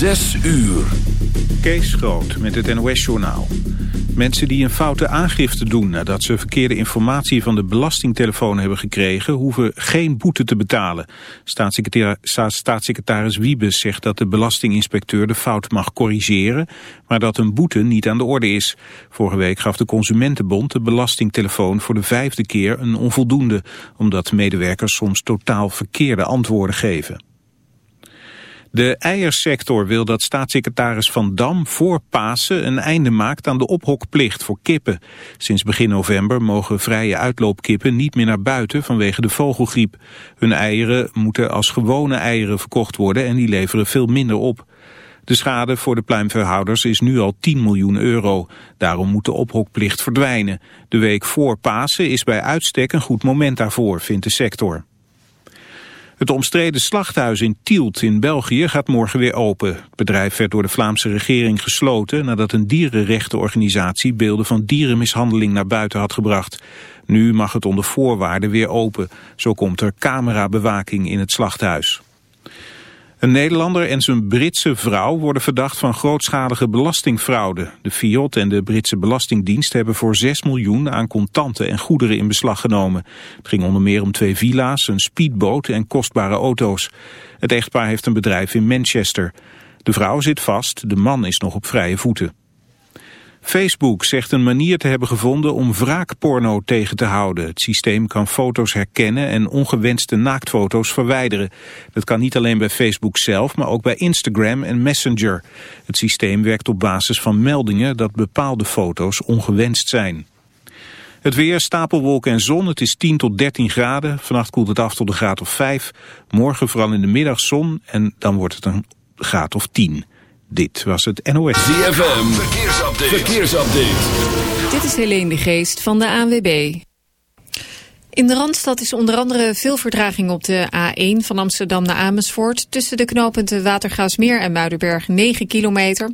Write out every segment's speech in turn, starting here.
Zes uur. Kees Groot met het NOS-journaal. Mensen die een foute aangifte doen nadat ze verkeerde informatie van de belastingtelefoon hebben gekregen, hoeven geen boete te betalen. Staatssecretaris, staatssecretaris Wiebes zegt dat de belastinginspecteur de fout mag corrigeren, maar dat een boete niet aan de orde is. Vorige week gaf de Consumentenbond de belastingtelefoon voor de vijfde keer een onvoldoende, omdat medewerkers soms totaal verkeerde antwoorden geven. De eiersector wil dat staatssecretaris Van Dam voor Pasen een einde maakt aan de ophokplicht voor kippen. Sinds begin november mogen vrije uitloopkippen niet meer naar buiten vanwege de vogelgriep. Hun eieren moeten als gewone eieren verkocht worden en die leveren veel minder op. De schade voor de pluimveehouders is nu al 10 miljoen euro. Daarom moet de ophokplicht verdwijnen. De week voor Pasen is bij uitstek een goed moment daarvoor, vindt de sector. Het omstreden slachthuis in Tielt in België gaat morgen weer open. Het bedrijf werd door de Vlaamse regering gesloten nadat een dierenrechtenorganisatie beelden van dierenmishandeling naar buiten had gebracht. Nu mag het onder voorwaarden weer open. Zo komt er camerabewaking in het slachthuis. Een Nederlander en zijn Britse vrouw worden verdacht van grootschalige belastingfraude. De Fiat en de Britse Belastingdienst hebben voor 6 miljoen aan contanten en goederen in beslag genomen. Het ging onder meer om twee villa's, een speedboot en kostbare auto's. Het echtpaar heeft een bedrijf in Manchester. De vrouw zit vast, de man is nog op vrije voeten. Facebook zegt een manier te hebben gevonden om wraakporno tegen te houden. Het systeem kan foto's herkennen en ongewenste naaktfoto's verwijderen. Dat kan niet alleen bij Facebook zelf, maar ook bij Instagram en Messenger. Het systeem werkt op basis van meldingen dat bepaalde foto's ongewenst zijn. Het weer, stapelwolken en zon. Het is 10 tot 13 graden. Vannacht koelt het af tot een graad of 5. Morgen vooral in de middag zon en dan wordt het een graad of 10. Dit was het NOS. ZFM, verkeersupdate. verkeersupdate. Dit is Helene de Geest van de ANWB. In de Randstad is onder andere veel vertraging op de A1 van Amsterdam naar Amersfoort. Tussen de knooppunten Watergaasmeer en Muidenberg 9 kilometer.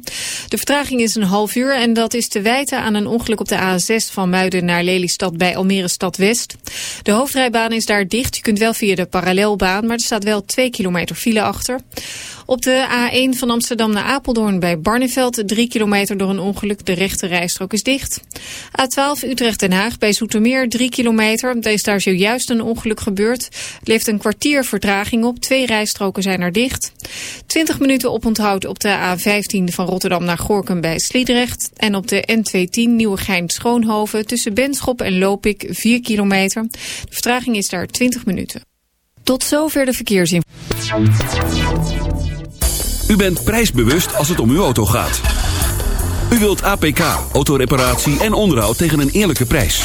De vertraging is een half uur en dat is te wijten aan een ongeluk op de A6 van Muiden naar Lelystad bij Almere Stad West. De hoofdrijbaan is daar dicht. Je kunt wel via de parallelbaan, maar er staat wel 2 kilometer file achter. Op de A1 van Amsterdam naar Apeldoorn bij Barneveld 3 kilometer door een ongeluk. De rechte rijstrook is dicht. A12 Utrecht-Den Haag bij Zoetermeer 3 kilometer. Er is daar zojuist een ongeluk gebeurd. Het leeft een kwartier vertraging op. Twee rijstroken zijn er dicht. 20 minuten oponthoud op de A15 van Rotterdam naar Gorkum bij Sliedrecht. En op de N210 Nieuwegein-Schoonhoven tussen Benschop en Lopik 4 kilometer. De vertraging is daar 20 minuten. Tot zover de verkeersinformatie. U bent prijsbewust als het om uw auto gaat. U wilt APK, autoreparatie en onderhoud tegen een eerlijke prijs.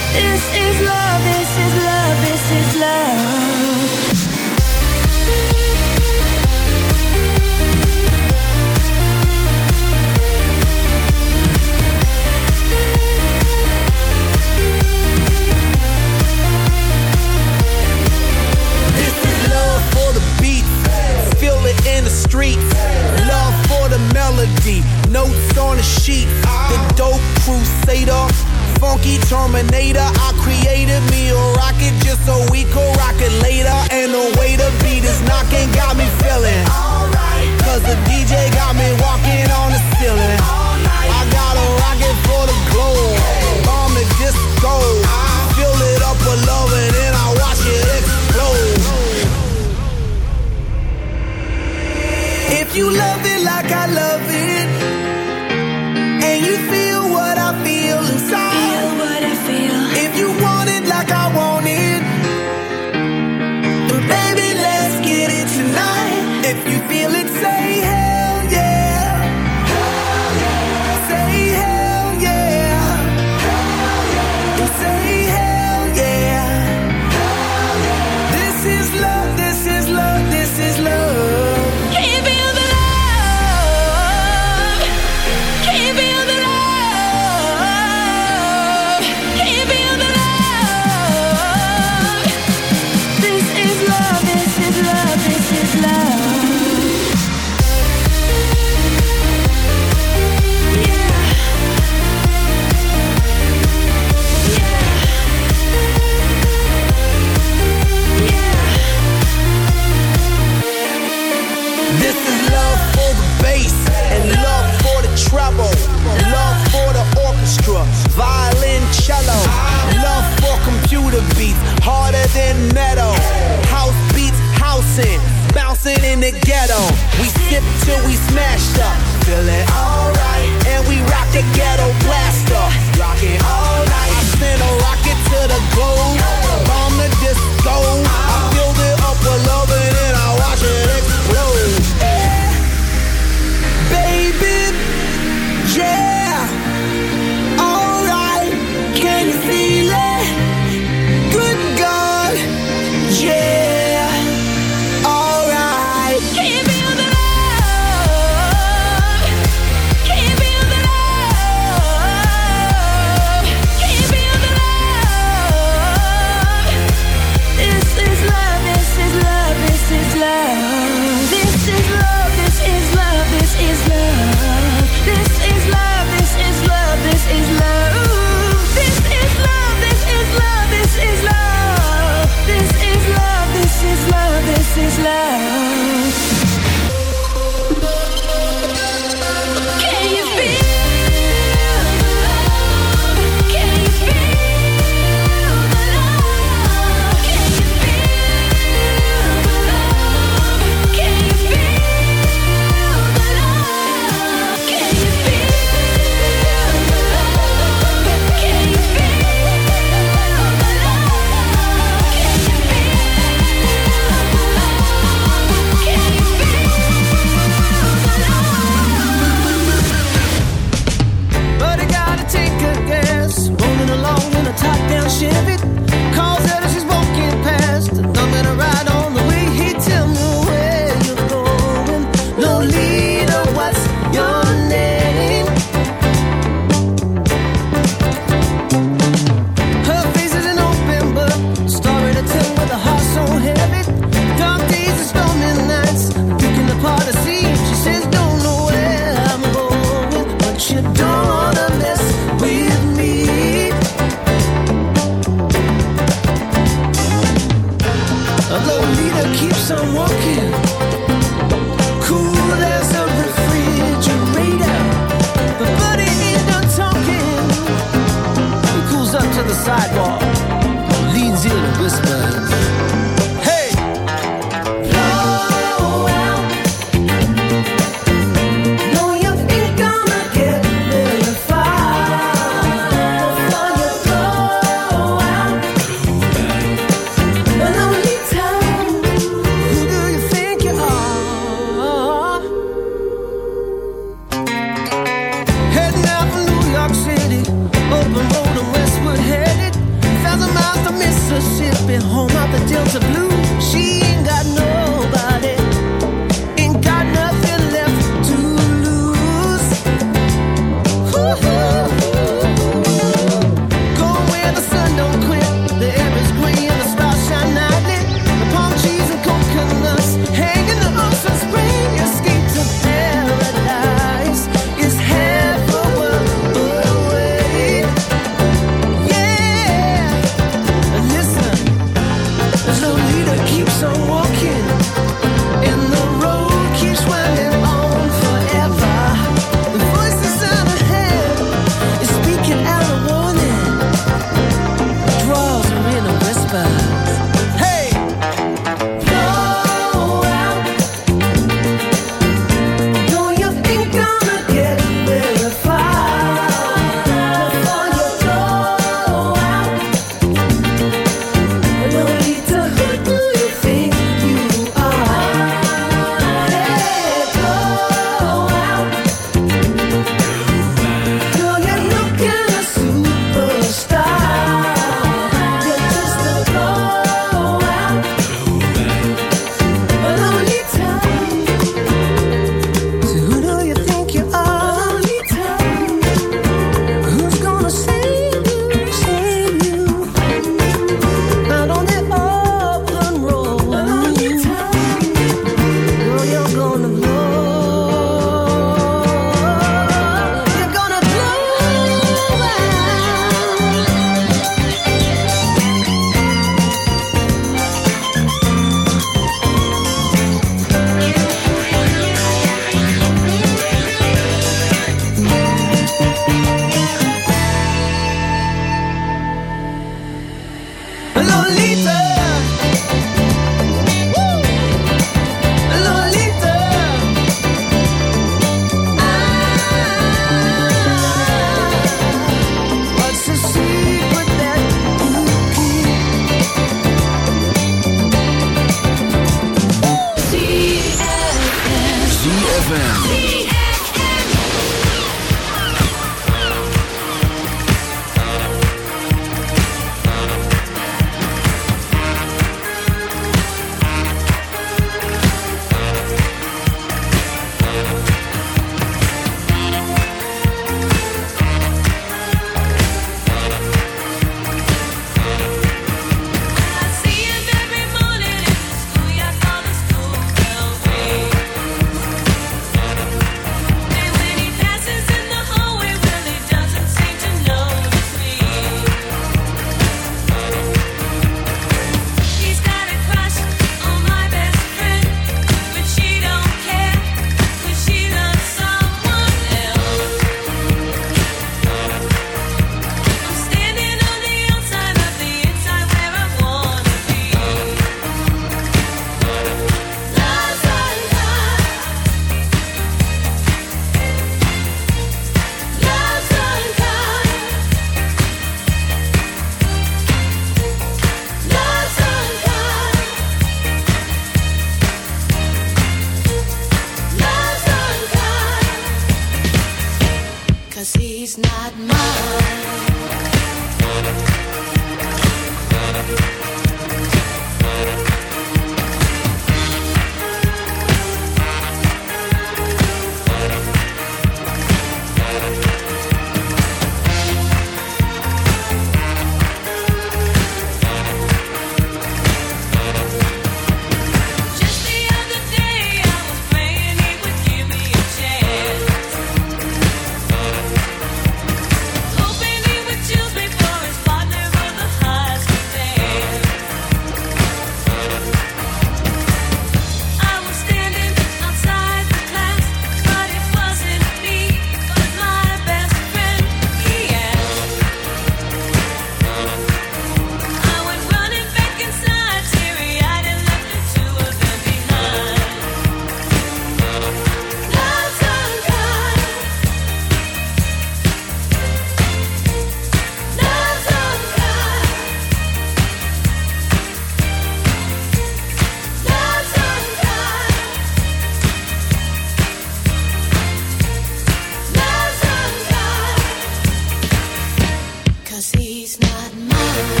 Cause he's not mine.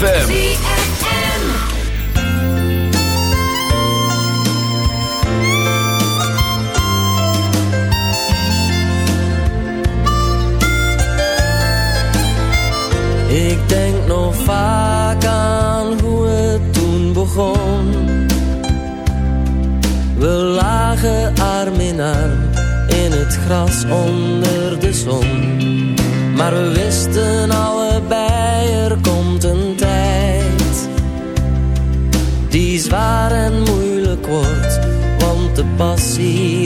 Ik denk nog vaak aan hoe het toen begon. We lagen arm in arm in het gras onder de zon. Maar we wisten al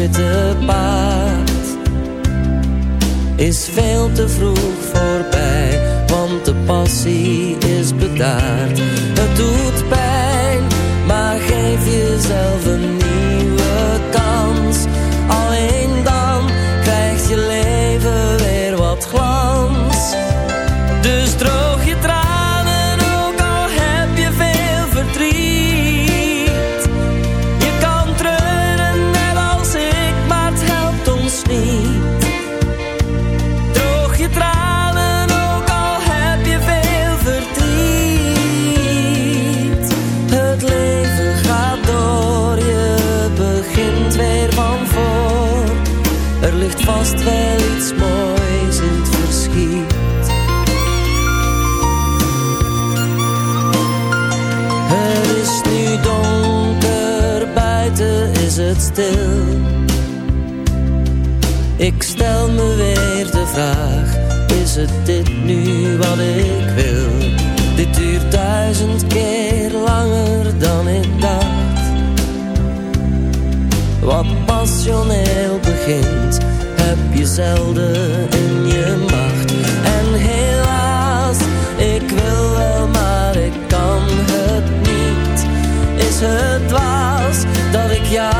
witte paard is veel te vroeg voorbij, want de passie is bedaard. wat ik wil. Dit duurt duizend keer langer dan ik dacht. Wat passioneel begint, heb je zelden in je macht. En helaas, ik wil wel, maar ik kan het niet. Is het dwaas dat ik jou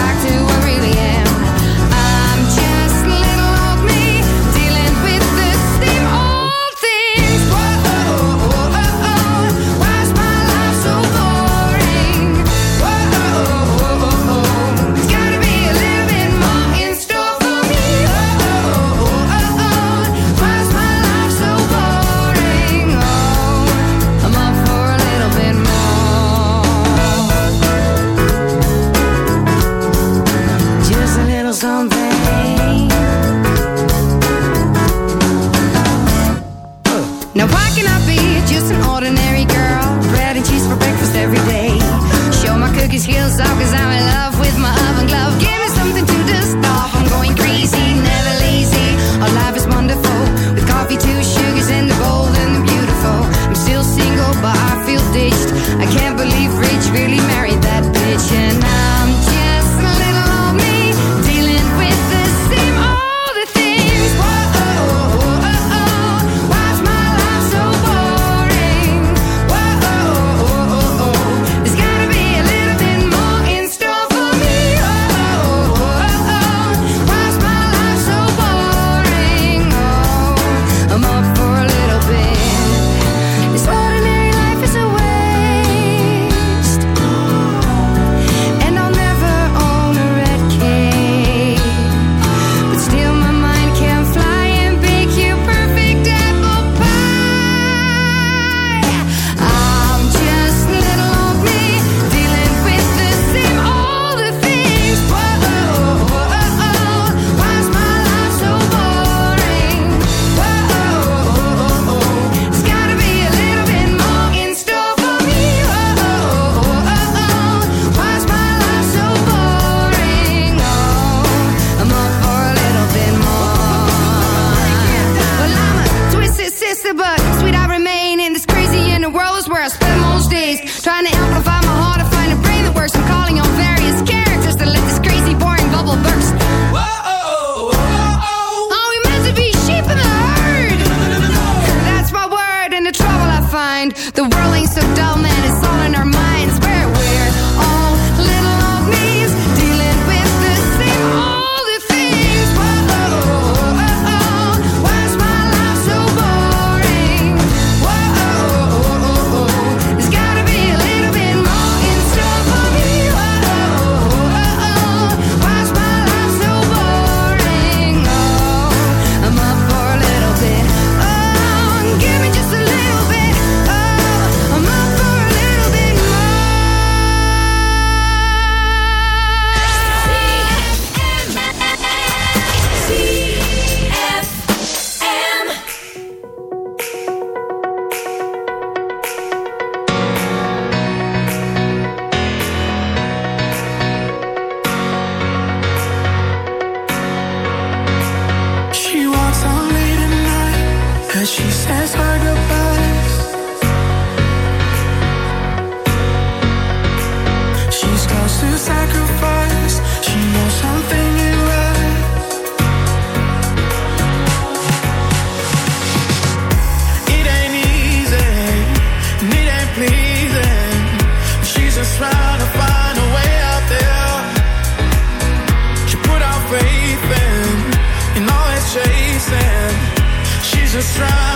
try.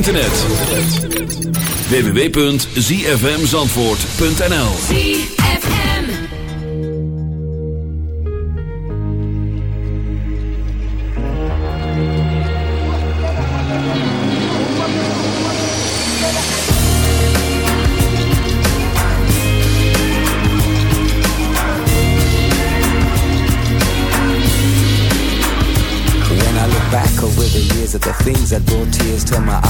internet. www.zfmzandvoort.nl ZFM When I look back over the years at the things that brought tears to my eyes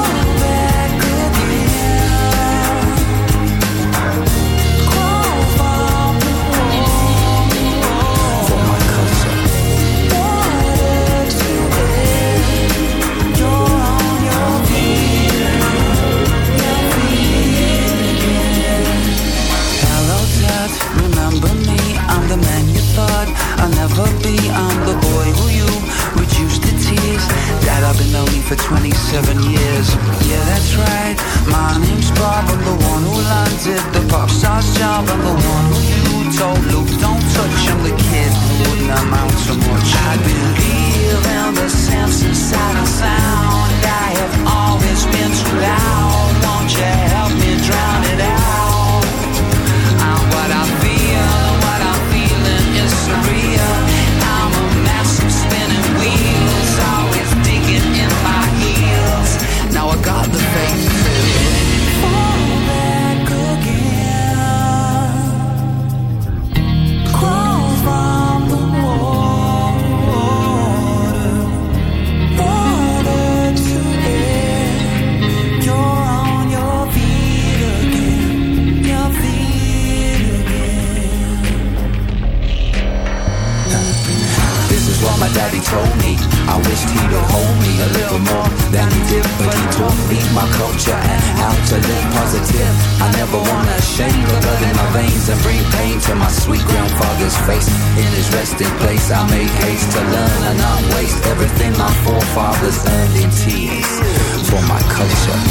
mountain. to learn and not waste everything my forefathers earned in tears for my culture.